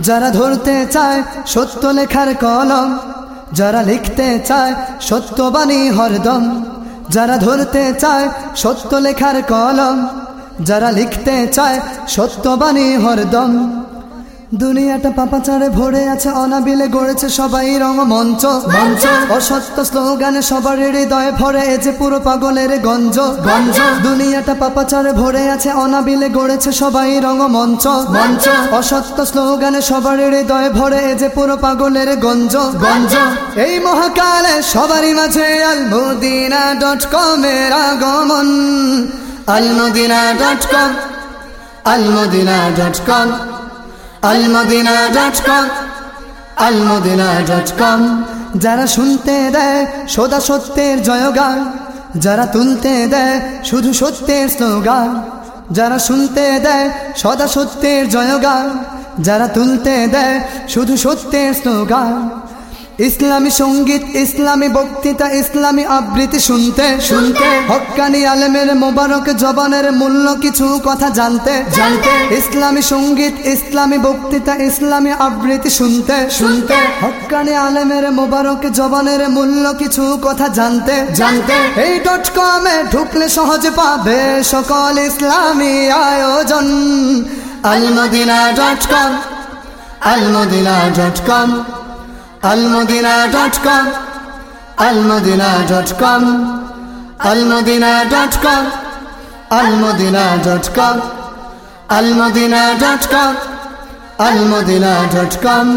যারা ধরতে চায় সত্য লেখার কলম, যারা লিখতে চায় সত্যবাণী হরদম, যারা ধরতে চায় সত্য লেখার কলম, যারা লিখতে চায় সত্যবাণী হরদম। দুনিয়াটা পাপাচারে ভরে আছে অনাবিলে গড়েছে সবাই রঙ মঞ্চ। মঞ্চ। অসত্য স্লোগানে সবার হৃদয়ে ভরে এছে পুরো পাগলের গঞ্জ। গঞ্জ। দুনিয়াটা পাপাচারে ভরে আছে অনাবিলে গড়েছে সবাই রঙ মঞ্চ। মঞ্চ। অসত্য স্লোগানে সবার হৃদয়ে ভরে এছে পুরো পাগলের গঞ্জ। গঞ্জ। এই মহাকালে সবারই মাঝে আলমদিনা ডট কম এর আগমন। Almadina dot com. Almadina dot com. কম কম যারা শুনতে দেয় সদা সত্যের জয়গান, যারা তুলতে দেয় শুধু সত্যের স্লোগান। যারা শুনতে দেয় সদা সত্যের জয়গান, যারা তুলতে দেয় শুধু সত্যের স্লোগান। ইসলামী সংগীত ইসলামী বক্তৃতা ইসলামী আবৃত্তি শুনতে শুনতে। হকানি আলেমের মোবারক জবানের মূল্য কিছু কথা জানতে জানতে। ইসলামী সংগীত ইসলামী বক্তৃতা ইসলামী আবৃত্তি শুনতে শুনতে। হকানি আলেমের মোবারক জবানের মূল্য কিছু কথা জানতে জানতে। এই ডট কমে ঢুকলে সহজে পাবে সকল ইসলামী আয়োজন। Almadina dot com Almadina dot com almudina.com almadina.com, almadina.com, almadina.com, almadina.com, almadina.com.